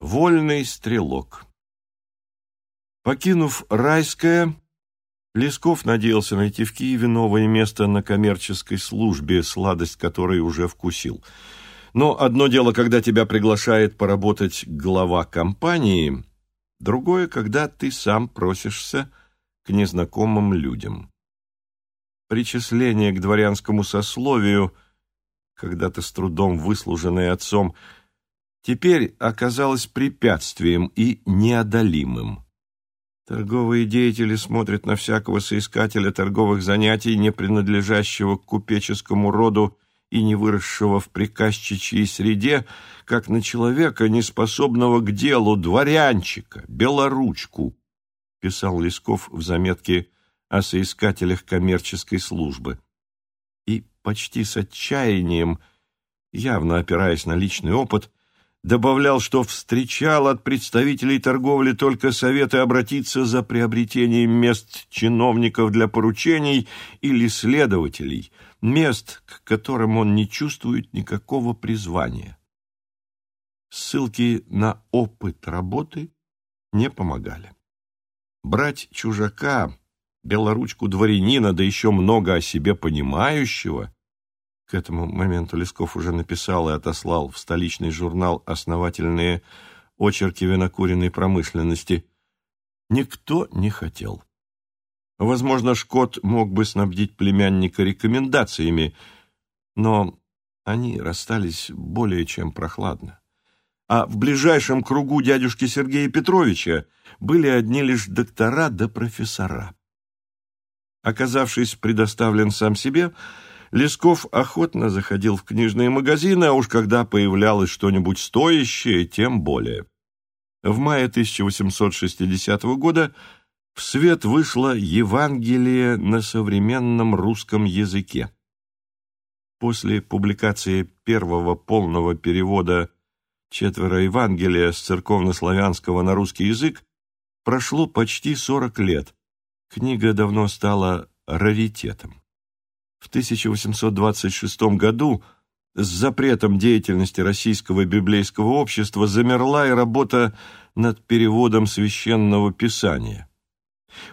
Вольный стрелок Покинув Райское, Лесков надеялся найти в Киеве новое место на коммерческой службе, сладость которой уже вкусил. Но одно дело, когда тебя приглашает поработать глава компании, другое, когда ты сам просишься к незнакомым людям. Причисление к дворянскому сословию, когда-то с трудом выслуженное отцом, теперь оказалось препятствием и неодолимым. Торговые деятели смотрят на всякого соискателя торговых занятий, не принадлежащего к купеческому роду и не выросшего в приказчичьей среде, как на человека, неспособного к делу, дворянчика, белоручку, писал Лесков в заметке о соискателях коммерческой службы. И почти с отчаянием, явно опираясь на личный опыт, добавлял, что встречал от представителей торговли только советы обратиться за приобретением мест чиновников для поручений или следователей, мест, к которым он не чувствует никакого призвания. Ссылки на опыт работы не помогали. Брать чужака, белоручку дворянина, да еще много о себе понимающего, к этому моменту Лесков уже написал и отослал в столичный журнал основательные очерки винокуренной промышленности. Никто не хотел. Возможно, Шкот мог бы снабдить племянника рекомендациями, но они расстались более чем прохладно. А в ближайшем кругу дядюшки Сергея Петровича были одни лишь доктора да профессора. Оказавшись предоставлен сам себе, Лесков охотно заходил в книжные магазины, а уж когда появлялось что-нибудь стоящее, тем более. В мае 1860 года в свет вышло Евангелие на современном русском языке. После публикации первого полного перевода «Четверо Евангелия» с церковнославянского на русский язык прошло почти 40 лет. Книга давно стала раритетом. В 1826 году с запретом деятельности Российского библейского общества замерла и работа над переводом священного писания.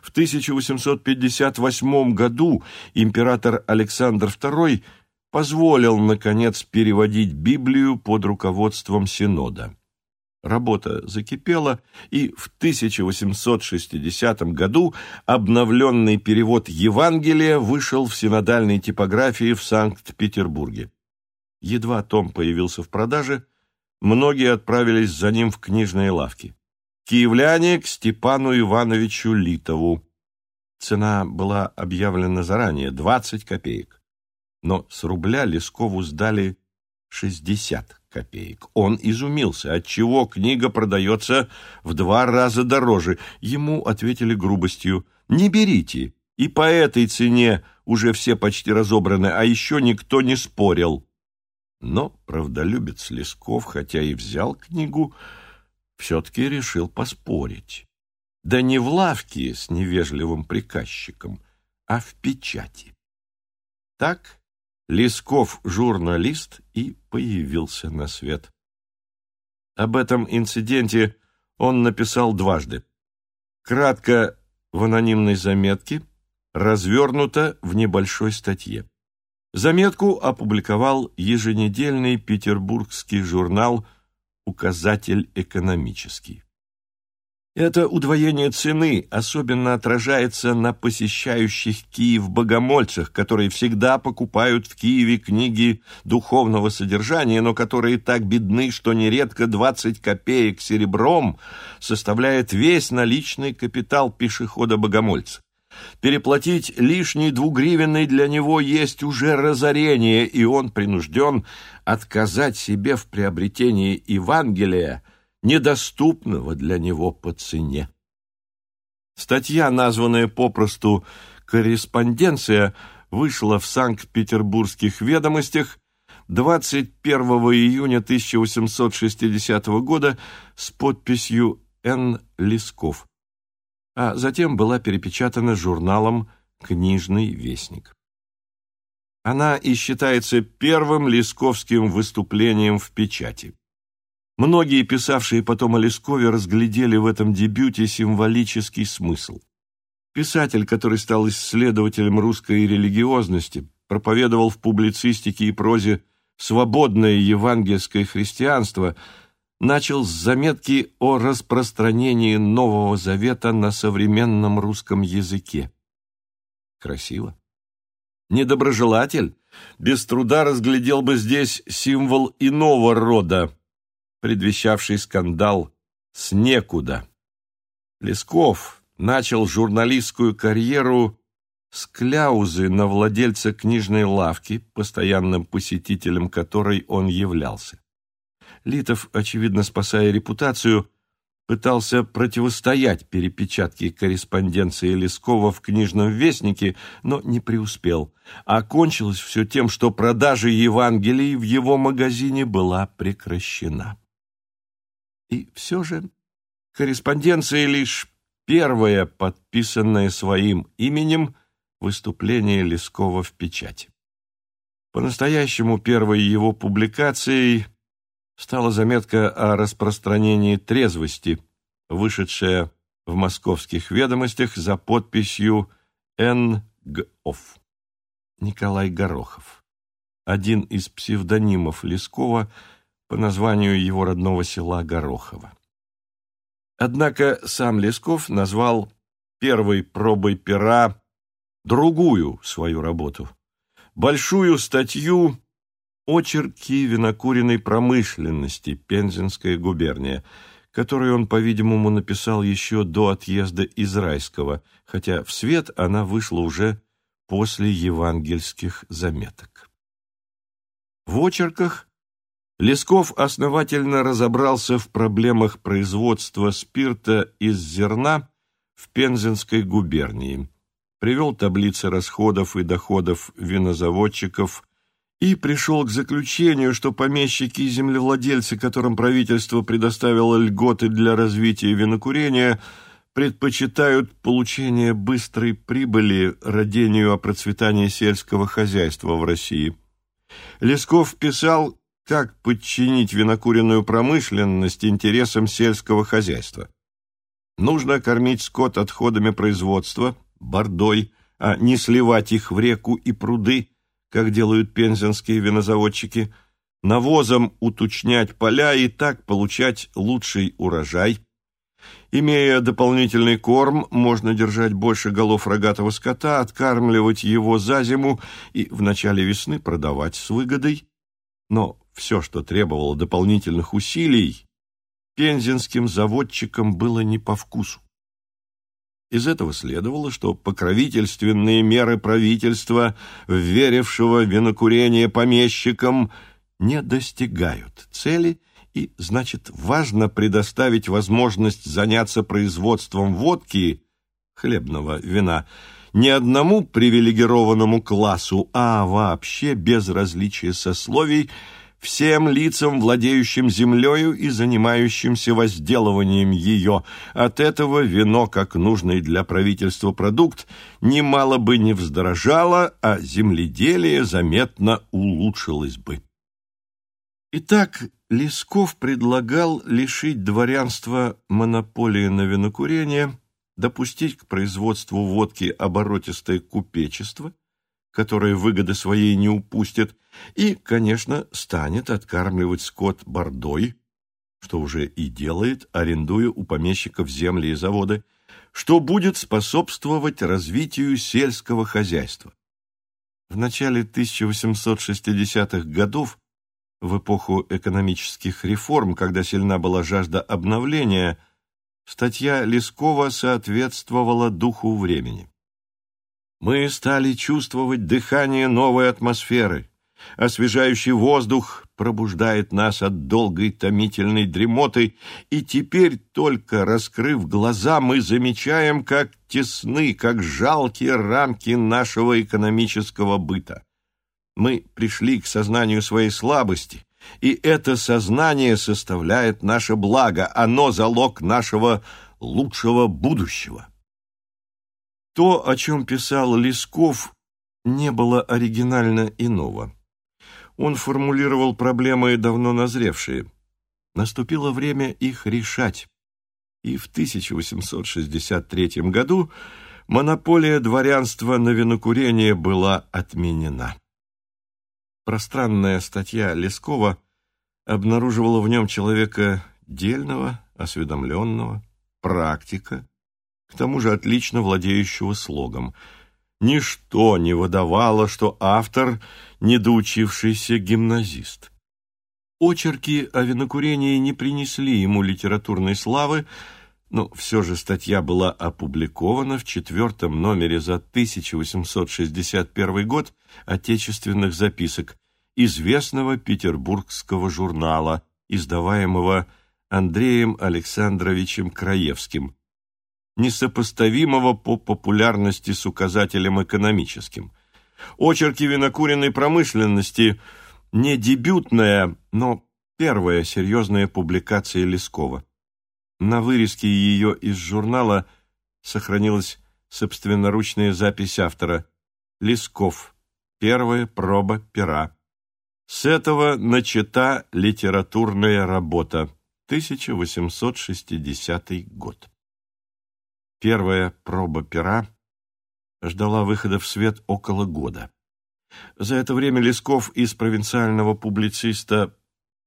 В 1858 году император Александр II позволил, наконец, переводить Библию под руководством Синода. Работа закипела, и в 1860 году обновленный перевод Евангелия вышел в синодальной типографии в Санкт-Петербурге. Едва том появился в продаже, многие отправились за ним в книжные лавки. Киевляне к Степану Ивановичу Литову. Цена была объявлена заранее – 20 копеек. Но с рубля Лескову сдали 60 копеек. Он изумился, отчего книга продается в два раза дороже. Ему ответили грубостью «Не берите, и по этой цене уже все почти разобраны, а еще никто не спорил». Но правдолюбец Лесков, хотя и взял книгу, все-таки решил поспорить. Да не в лавке с невежливым приказчиком, а в печати. Так Лесков журналист и появился на свет. Об этом инциденте он написал дважды. Кратко в анонимной заметке, развернуто в небольшой статье. Заметку опубликовал еженедельный петербургский журнал «Указатель экономический». Это удвоение цены особенно отражается на посещающих Киев богомольцах, которые всегда покупают в Киеве книги духовного содержания, но которые так бедны, что нередко 20 копеек серебром составляет весь наличный капитал пешехода-богомольца. Переплатить лишний двугривенный для него есть уже разорение, и он принужден отказать себе в приобретении Евангелия – недоступного для него по цене. Статья, названная попросту «Корреспонденция», вышла в Санкт-Петербургских ведомостях 21 июня 1860 года с подписью «Н. Лесков», а затем была перепечатана журналом «Книжный вестник». Она и считается первым лесковским выступлением в печати. Многие, писавшие потом о Лескове, разглядели в этом дебюте символический смысл. Писатель, который стал исследователем русской религиозности, проповедовал в публицистике и прозе свободное евангельское христианство, начал с заметки о распространении Нового Завета на современном русском языке. Красиво. Недоброжелатель без труда разглядел бы здесь символ иного рода, предвещавший скандал с некуда. Лесков начал журналистскую карьеру с кляузы на владельца книжной лавки, постоянным посетителем которой он являлся. Литов, очевидно спасая репутацию, пытался противостоять перепечатке корреспонденции Лескова в книжном вестнике, но не преуспел. А кончилось все тем, что продажа Евангелий в его магазине была прекращена. И все же корреспонденция лишь первое, подписанное своим именем, выступление Лескова в печати. По-настоящему первой его публикацией стала заметка о распространении трезвости, вышедшая в московских ведомостях за подписью Н. Николай Горохов, один из псевдонимов Лескова по названию его родного села Горохово. Однако сам Лесков назвал первой пробой пера другую свою работу, большую статью «Очерки винокуренной промышленности. Пензенская губерния», которую он, по-видимому, написал еще до отъезда из Райского, хотя в свет она вышла уже после евангельских заметок. В очерках Лесков основательно разобрался в проблемах производства спирта из зерна в Пензенской губернии, привел таблицы расходов и доходов винозаводчиков и пришел к заключению, что помещики и землевладельцы, которым правительство предоставило льготы для развития винокурения, предпочитают получение быстрой прибыли родению о процветании сельского хозяйства в России. Лесков писал как подчинить винокуренную промышленность интересам сельского хозяйства. Нужно кормить скот отходами производства, бордой, а не сливать их в реку и пруды, как делают пензенские винозаводчики, навозом уточнять поля и так получать лучший урожай. Имея дополнительный корм, можно держать больше голов рогатого скота, откармливать его за зиму и в начале весны продавать с выгодой. Но все, что требовало дополнительных усилий, пензенским заводчикам было не по вкусу. Из этого следовало, что покровительственные меры правительства, верившего винокурение помещикам, не достигают цели, и, значит, важно предоставить возможность заняться производством водки, хлебного вина, не одному привилегированному классу, а вообще без различия сословий – всем лицам, владеющим землею и занимающимся возделыванием ее. От этого вино, как нужный для правительства продукт, немало бы не вздорожало, а земледелие заметно улучшилось бы. Итак, Лесков предлагал лишить дворянства монополии на винокурение, допустить к производству водки оборотистое купечество – которая выгоды своей не упустит, и, конечно, станет откармливать скот бордой, что уже и делает, арендуя у помещиков земли и заводы, что будет способствовать развитию сельского хозяйства. В начале 1860-х годов, в эпоху экономических реформ, когда сильна была жажда обновления, статья Лескова соответствовала духу времени. Мы стали чувствовать дыхание новой атмосферы. Освежающий воздух пробуждает нас от долгой томительной дремоты, и теперь, только раскрыв глаза, мы замечаем, как тесны, как жалкие рамки нашего экономического быта. Мы пришли к сознанию своей слабости, и это сознание составляет наше благо, оно залог нашего лучшего будущего. То, о чем писал Лесков, не было оригинально иного. Он формулировал проблемы, давно назревшие. наступило время их решать, и в 1863 году монополия дворянства на винокурение была отменена. Пространная статья Лескова обнаруживала в нем человека дельного, осведомленного, практика, к тому же отлично владеющего слогом. Ничто не выдавало, что автор – недоучившийся гимназист. Очерки о винокурении не принесли ему литературной славы, но все же статья была опубликована в четвертом номере за 1861 год «Отечественных записок» известного петербургского журнала, издаваемого Андреем Александровичем Краевским, несопоставимого по популярности с указателем экономическим. Очерки винокуренной промышленности – не дебютная, но первая серьезная публикация Лескова. На вырезке ее из журнала сохранилась собственноручная запись автора «Лесков. Первая проба пера». С этого начата литературная работа. 1860 год. Первая проба пера ждала выхода в свет около года. За это время Лесков из провинциального публициста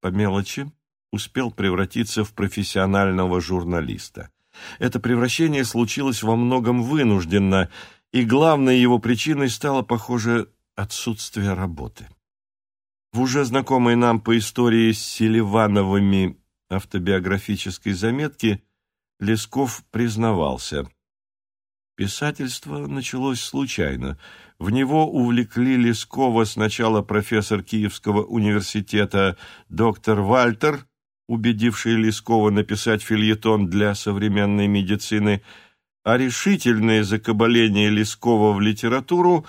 по мелочи успел превратиться в профессионального журналиста. Это превращение случилось во многом вынужденно, и главной его причиной стало, похоже, отсутствие работы. В уже знакомой нам по истории с Селивановыми автобиографической заметке Лесков признавался. Писательство началось случайно – в него увлекли Лескова сначала профессор Киевского университета доктор Вальтер, убедивший Лескова написать фильетон для современной медицины, а решительное закабаление Лескова в литературу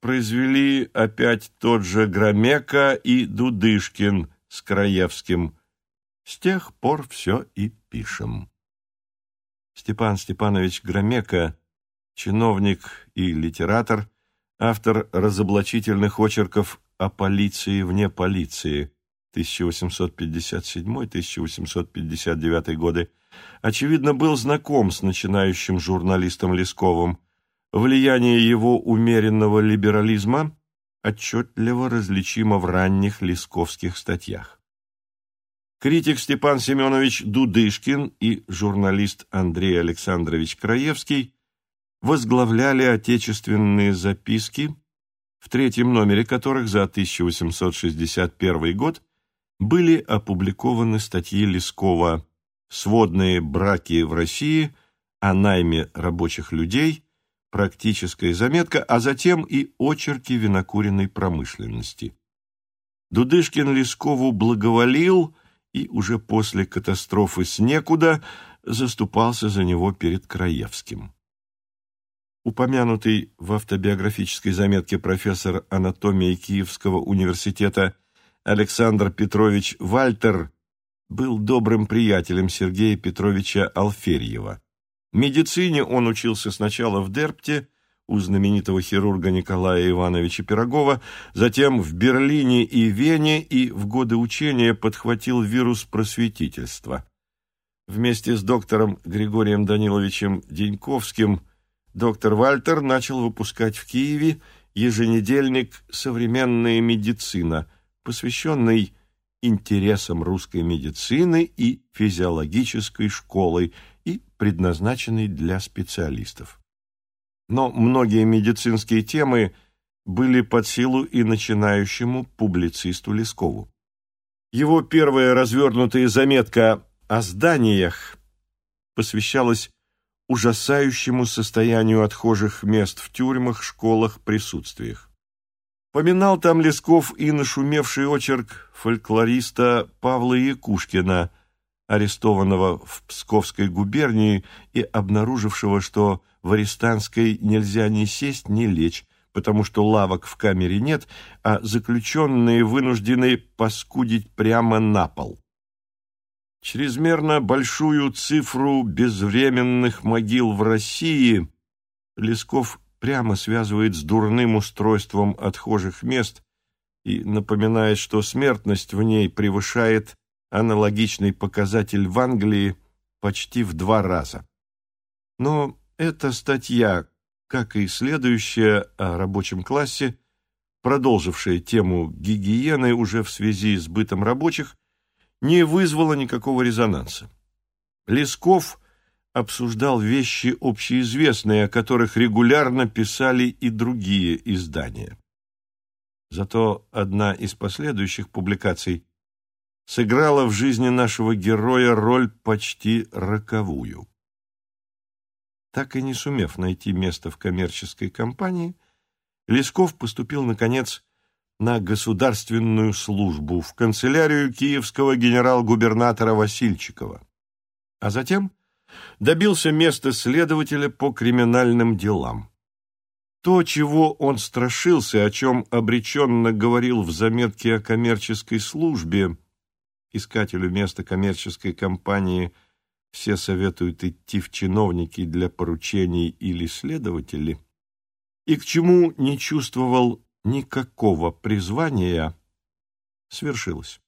произвели опять тот же Громека и Дудышкин с Краевским. С тех пор все и пишем. Степан Степанович Громека, чиновник и литератор, автор разоблачительных очерков о полиции вне полиции 1857-1859 годы, очевидно, был знаком с начинающим журналистом Лесковым. Влияние его умеренного либерализма отчетливо различимо в ранних лесковских статьях. Критик Степан Семенович Дудышкин и журналист Андрей Александрович Краевский возглавляли отечественные записки, в третьем номере которых за 1861 год были опубликованы статьи Лескова «Сводные браки в России», о найме рабочих людей, практическая заметка, а затем и очерки винокуренной промышленности. Дудышкин Лескову благоволил и уже после катастрофы с некуда заступался за него перед Краевским. Упомянутый в автобиографической заметке профессор анатомии Киевского университета Александр Петрович Вальтер был добрым приятелем Сергея Петровича Алферьева. Медицине он учился сначала в Дерпте у знаменитого хирурга Николая Ивановича Пирогова, затем в Берлине и Вене и в годы учения подхватил вирус просветительства. Вместе с доктором Григорием Даниловичем Деньковским – доктор Вальтер начал выпускать в Киеве еженедельник «Современная медицина», посвященный интересам русской медицины и физиологической школы и предназначенный для специалистов. Но многие медицинские темы были под силу и начинающему публицисту Лескову. Его первая развернутая заметка о зданиях посвящалась ужасающему состоянию отхожих мест в тюрьмах, школах, присутствиях. Поминал там Лесков и нашумевший очерк фольклориста Павла Якушкина, арестованного в Псковской губернии и обнаружившего, что в Арестанской нельзя ни сесть, ни лечь, потому что лавок в камере нет, а заключенные вынуждены поскудить прямо на пол. Чрезмерно большую цифру безвременных могил в России Лесков прямо связывает с дурным устройством отхожих мест и напоминает, что смертность в ней превышает аналогичный показатель в Англии почти в два раза. Но эта статья, как и следующая о рабочем классе, продолжившая тему гигиены уже в связи с бытом рабочих, не вызвала никакого резонанса. Лесков обсуждал вещи общеизвестные, о которых регулярно писали и другие издания. Зато одна из последующих публикаций сыграла в жизни нашего героя роль почти роковую. Так и не сумев найти место в коммерческой компании, Лесков поступил, наконец, на государственную службу в канцелярию киевского генерал-губернатора Васильчикова, а затем добился места следователя по криминальным делам. То, чего он страшился, о чем обреченно говорил в заметке о коммерческой службе, искателю места коммерческой компании все советуют идти в чиновники для поручений или следователи, и к чему не чувствовал никакого призвания, свершилось.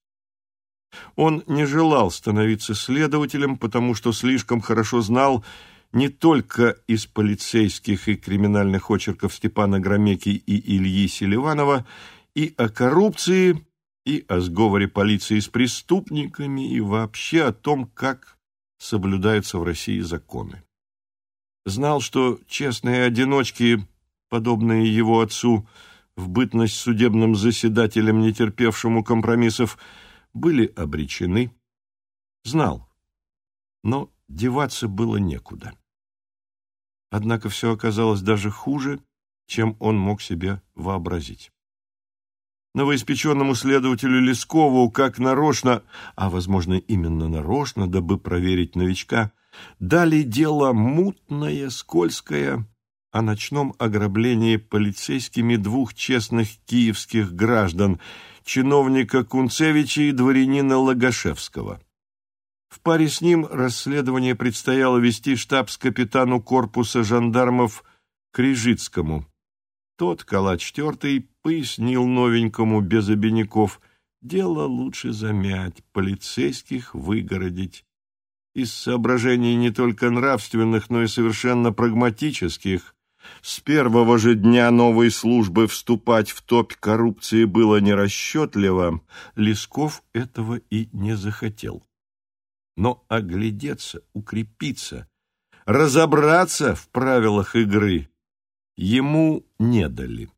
Он не желал становиться следователем, потому что слишком хорошо знал не только из полицейских и криминальных очерков Степана Громеки и Ильи Селиванова и о коррупции, и о сговоре полиции с преступниками, и вообще о том, как соблюдаются в России законы. Знал, что честные одиночки, подобные его отцу, в бытность судебным заседателем, не терпевшему компромиссов, были обречены. Знал, но деваться было некуда. Однако все оказалось даже хуже, чем он мог себе вообразить. Новоиспеченному следователю Лескову, как нарочно, а, возможно, именно нарочно, дабы проверить новичка, дали дело мутное, скользкое, о ночном ограблении полицейскими двух честных киевских граждан, чиновника Кунцевича и дворянина Лагашевского. В паре с ним расследование предстояло вести штабс-капитану корпуса жандармов Крижицкому. Тот, калач тертый, пояснил новенькому без обиняков, дело лучше замять, полицейских выгородить. Из соображений не только нравственных, но и совершенно прагматических. С первого же дня новой службы вступать в топь коррупции было нерасчетливо, Лесков этого и не захотел. Но оглядеться, укрепиться, разобраться в правилах игры ему не дали.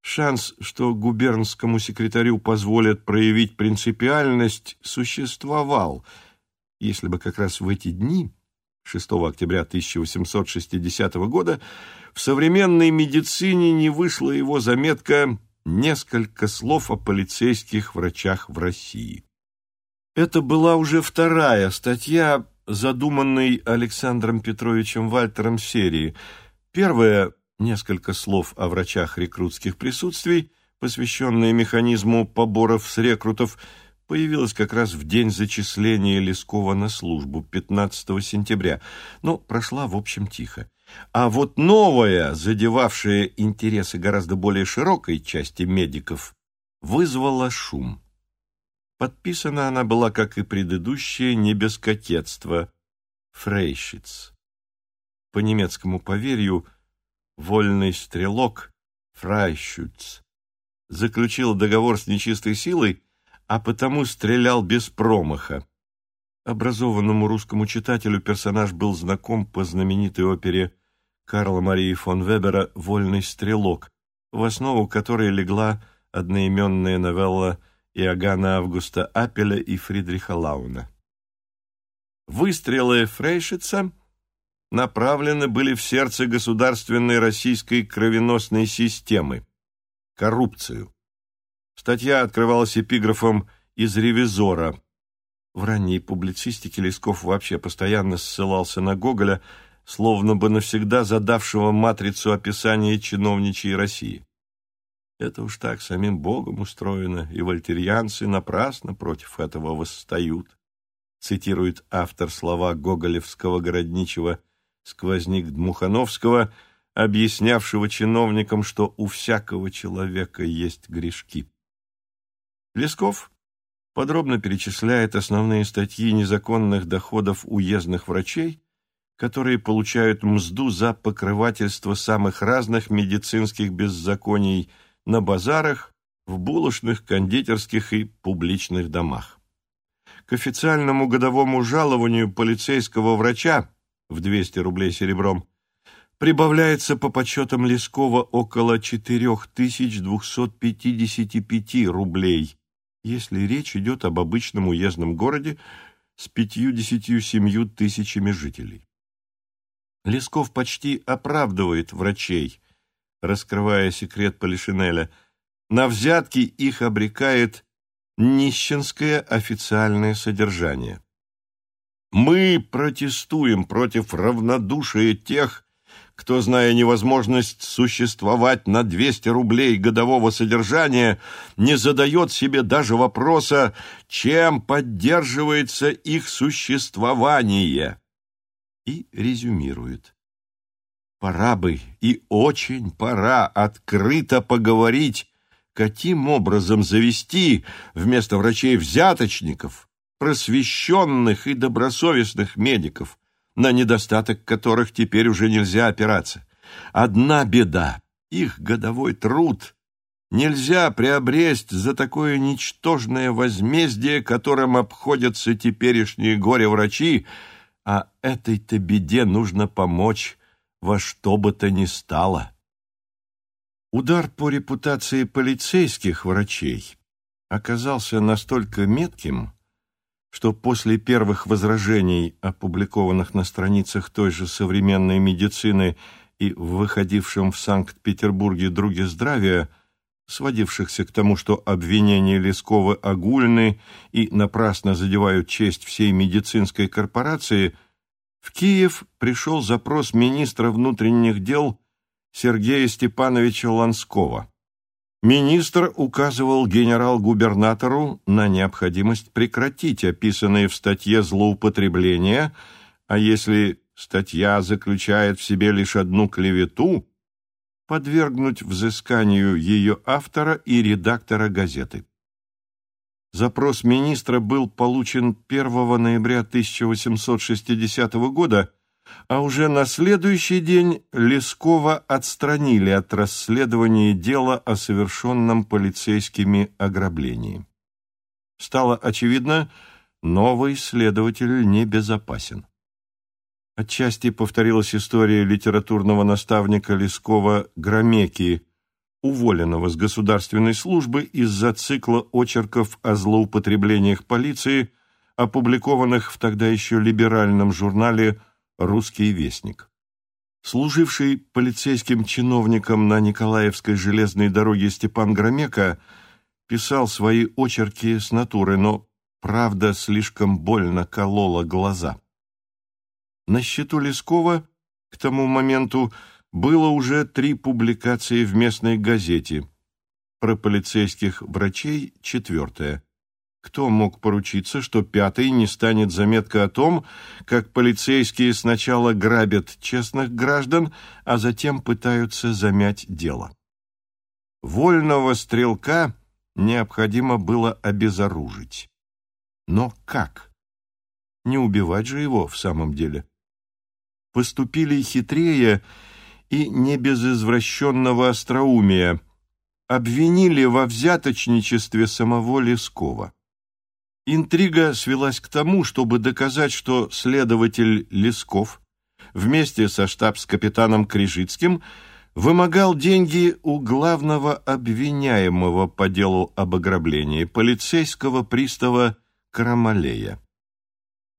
Шанс, что губернскому секретарю позволят проявить принципиальность, существовал, если бы как раз в эти дни, 6 октября 1860 года, в современной медицине не вышла его заметка «Несколько слов о полицейских врачах в России». Это была уже вторая статья, задуманной Александром Петровичем Вальтером серии. Первая несколько слов о врачах рекрутских присутствий, посвященные механизму поборов с рекрутов, появилась как раз в день зачисления Лескова на службу, 15 сентября, но прошла, в общем, тихо. А вот новая, задевавшая интересы гораздо более широкой части медиков, вызвала шум. Подписана она была, как и предыдущая, не без кокетства, Фрейшиц. По немецкому поверью – вольный стрелок Фрайшюц заключил договор с нечистой силой, а потому стрелял без промаха. Образованному русскому читателю персонаж был знаком по знаменитой опере Карла Марии фон Вебера «Вольный стрелок», в основу которой легла одноименная новелла Иоганна Августа Апеля и Фридриха Лауна. Выстрелы Фрейшица направлены были в сердце государственной российской кровеносной системы – коррупцию. Статья открывалась эпиграфом «из ревизора». В ранней публицистике Лесков вообще постоянно ссылался на Гоголя, словно бы навсегда задавшего матрицу описания чиновничьей России. Это уж так самим Богом устроено, и вольтерьянцы напрасно против этого восстают, цитирует автор слова гоголевского городничего – сквозник Дмухановского, объяснявшего чиновникам, что у всякого человека есть грешки. Лесков подробно перечисляет основные статьи незаконных доходов уездных врачей, которые получают мзду за покрывательство самых разных медицинских беззаконий на базарах, в булочных, кондитерских и публичных домах. К официальному годовому жалованию полицейского врача в 200 рублей серебром прибавляется по подсчетам Лескова около 4255 рублей, если речь идет об обычном уездном городе с 57 тысячами жителей. Лесков почти оправдывает врачей, раскрывая секрет Полишинеля. На взятки их обрекает нищенское официальное содержание. Мы протестуем против равнодушия тех, кто, зная невозможность существовать на 200 рублей годового содержания, не задает себе даже вопроса, чем поддерживается их существование. И резюмирует. Пора бы и очень пора открыто поговорить, каким образом завести вместо врачей-взяточников просвещенных и добросовестных медиков, на недостаток которых теперь уже нельзя опираться. Одна беда — их годовой труд нельзя приобресть за такое ничтожное возмездие, которым обходятся теперешние горе-врачи, а этой-то беде нужно помочь во что бы то ни стало. Удар по репутации полицейских врачей оказался настолько метким, что после первых возражений, опубликованных на страницах той же современной медицины и выходившем в Санкт-Петербурге «Друге здравия», сводившихся к тому, что обвинения Лескова огульны и напрасно задевают честь всей медицинской корпорации, в Киев пришел запрос министра внутренних дел Сергея Степановича Ланского. Министр указывал генерал-губернатору на необходимость прекратить описанные в статье злоупотребления, а если статья заключает в себе лишь одну клевету, подвергнуть взысканию ее автора и редактора газеты. Запрос министра был получен 1 ноября 1860 года а уже на следующий день Лескова отстранили от расследования дела о совершенном полицейскими ограблении. Стало очевидно, новый следователь небезопасен. Отчасти повторилась история литературного наставника Лескова Громеки, уволенного с государственной службы из-за цикла очерков о злоупотреблениях полиции, опубликованных в тогда еще либеральном журнале «Связь» «Русский вестник». Служивший полицейским чиновником на Николаевской железной дороге Степан Громека писал свои очерки с натуры, но правда слишком больно колола глаза. На счету Лескова к тому моменту было уже три публикации в местной газете. Про полицейских врачей – четвертая. Кто мог поручиться, что пятый не станет заметка о том, как полицейские сначала грабят честных граждан, а затем пытаются замять дело? Вольного стрелка необходимо было обезоружить. Но как? Не убивать же его в самом деле. Поступили хитрее и не без извращенного остроумия. Обвинили во взяточничестве самого Лескова. Интрига свелась к тому, чтобы доказать, что следователь Лесков вместе со штабс-капитаном Крижицким вымогал деньги у главного обвиняемого по делу об ограблении, полицейского пристава Карамалея.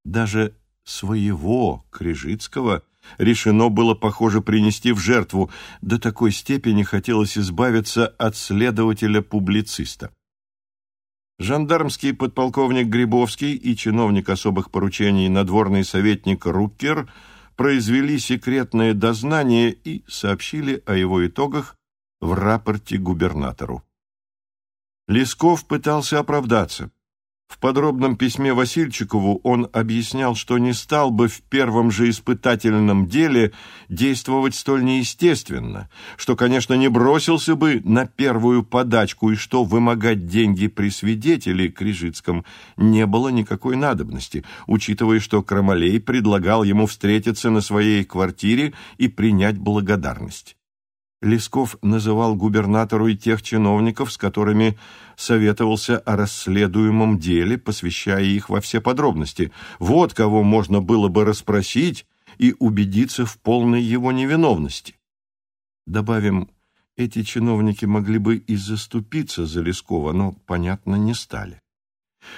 Даже своего Крижицкого решено было, похоже, принести в жертву, до такой степени хотелось избавиться от следователя-публициста. Жандармский подполковник Грибовский и чиновник особых поручений надворный советник Руккер произвели секретное дознание и сообщили о его итогах в рапорте губернатору. Лесков пытался оправдаться. В подробном письме Васильчикову он объяснял, что не стал бы в первом же испытательном деле действовать столь неестественно, что, конечно, не бросился бы на первую подачку и что вымогать деньги при свидетеле Крижицком не было никакой надобности, учитывая, что Крамолей предлагал ему встретиться на своей квартире и принять благодарность. Лесков называл губернатору и тех чиновников, с которыми советовался о расследуемом деле, посвящая их во все подробности. Вот кого можно было бы расспросить и убедиться в полной его невиновности. Добавим, эти чиновники могли бы и заступиться за Лескова, но, понятно, не стали.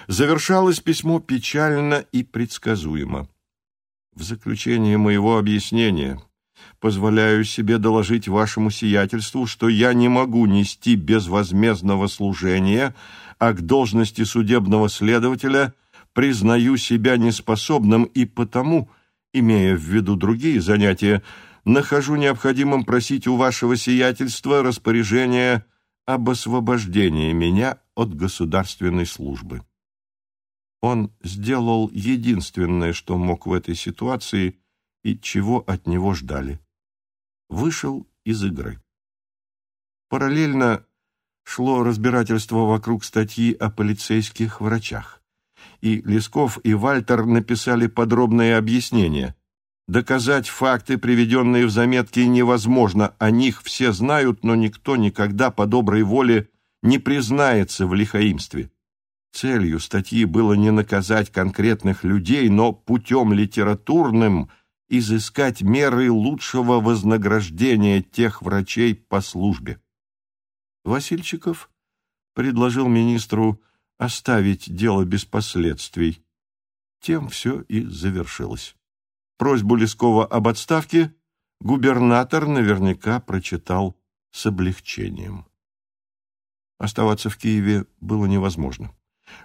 Завершалось письмо печально и предсказуемо. В заключение моего объяснения позволяю себе доложить вашему сиятельству, что я не могу нести безвозмездного служения, а к должности судебного следователя признаю себя неспособным и потому, имея в виду другие занятия, нахожу необходимым просить у вашего сиятельства распоряжение об освобождении меня от государственной службы. Он сделал единственное, что мог в этой ситуации и чего от него ждали вышел из игры. Параллельно шло разбирательство вокруг статьи о полицейских врачах. И Лесков, и Вальтер написали подробное объяснение. Доказать факты, приведенные в заметке, невозможно. О них все знают, но никто никогда по доброй воле не признается в лихаимстве. Целью статьи было не наказать конкретных людей, но путем литературным – изыскать меры лучшего вознаграждения тех врачей по службе. Васильчиков предложил министру оставить дело без последствий. Тем все и завершилось. Просьбу Лескова об отставке губернатор наверняка прочитал с облегчением. Оставаться в Киеве было невозможно.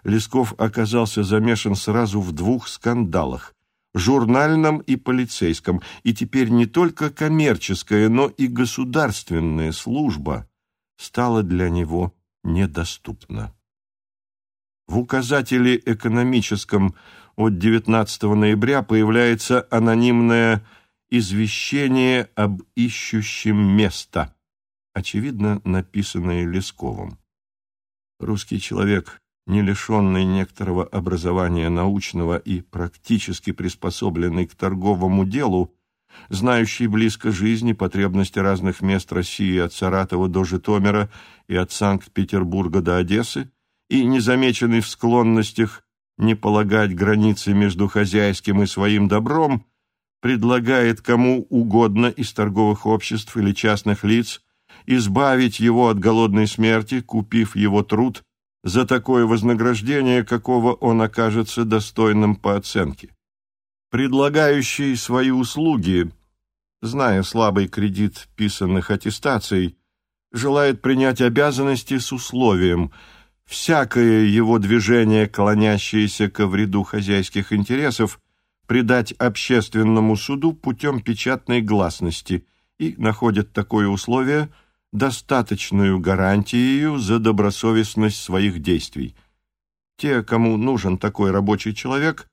Лесков оказался замешан сразу в двух скандалах журнальном и полицейском, и теперь не только коммерческая, но и государственная служба стала для него недоступна. В указателе экономическом от 19 ноября появляется анонимное извещение об ищущем место, очевидно, написанное Лесковым. Русский человек не лишенный некоторого образования научного и практически приспособленный к торговому делу, знающий близко жизни потребности разных мест России от Саратова до Житомира и от Санкт-Петербурга до Одессы, и незамеченный в склонностях не полагать границы между хозяйским и своим добром, предлагает кому угодно из торговых обществ или частных лиц избавить его от голодной смерти, купив его труд – за такое вознаграждение, какого он окажется достойным по оценке. Предлагающий свои услуги, зная слабый кредит писанных аттестаций, желает принять обязанности с условием всякое его движение, клонящееся ко вреду хозяйских интересов, предать общественному суду путем печатной гласности и находит такое условие – достаточную гарантию за добросовестность своих действий. Те, кому нужен такой рабочий человек,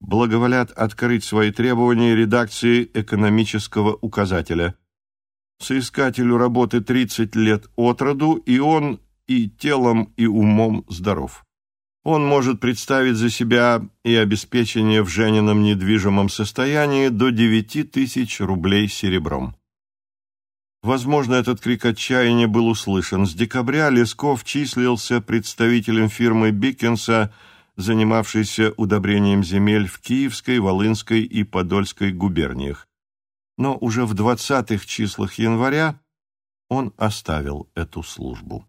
благоволят открыть свои требования редакции экономического указателя. Соискателю работы 30 лет от роду, и он и телом, и умом здоров. Он может представить за себя и обеспечение в Женином недвижимом состоянии до 9 тысяч рублей серебром. Возможно, этот крик отчаяния был услышан. С декабря Лесков числился представителем фирмы Биккенса, занимавшейся удобрением земель в Киевской, Волынской и Подольской губерниях. Но уже в 20-х числах января он оставил эту службу.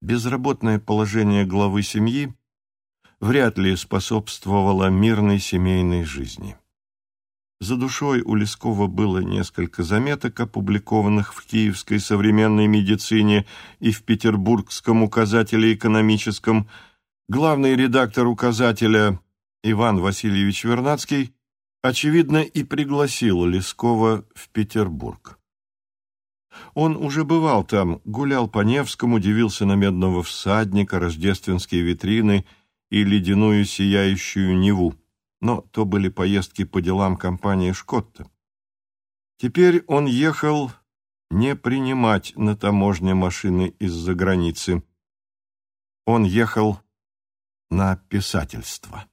Безработное положение главы семьи вряд ли способствовало мирной семейной жизни. За душой у Лескова было несколько заметок, опубликованных в Киевской современной медицине и в Петербургском указателе экономическом. Главный редактор указателя Иван Васильевич Вернадский, очевидно, и пригласил Лескова в Петербург. Он уже бывал там, гулял по Невскому, дивился на медного всадника, рождественские витрины и ледяную сияющую Неву, но то были поездки по делам компании Шкотта. Теперь он ехал не принимать на таможне машины из-за границы. Он ехал на писательство.